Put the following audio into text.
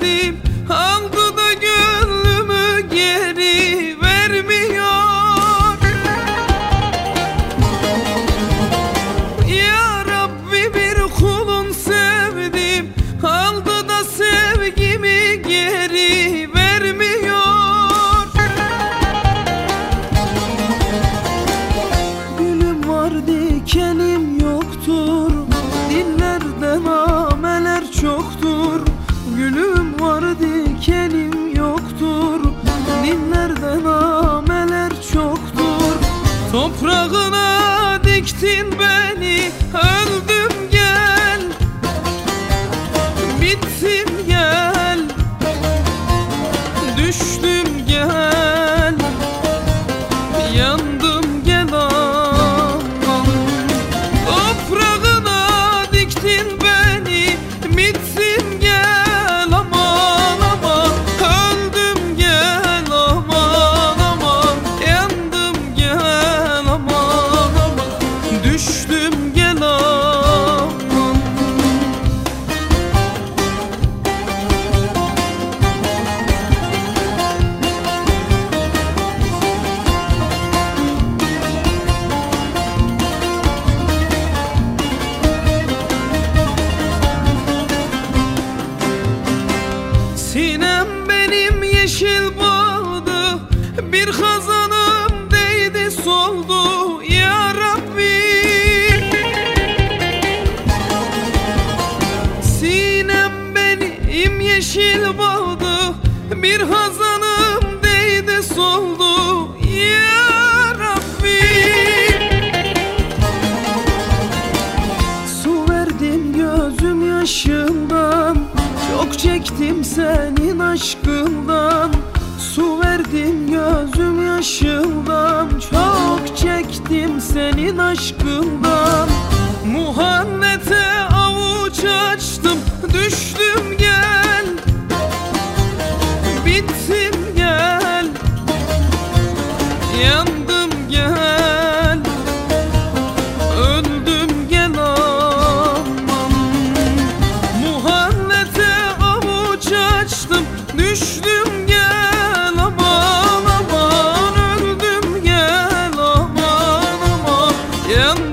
sevdim hurry. yeşil bağda bir hazanım değdi soldu ya Rabbi. Sinem benim yeşil bağda bir hazanım değdi soldu ya Rabbi. Su verdim gözüm yaşımdan çok çektim senin aşkından Su verdim gözüm yaşından. Çok çektim senin aşkından aman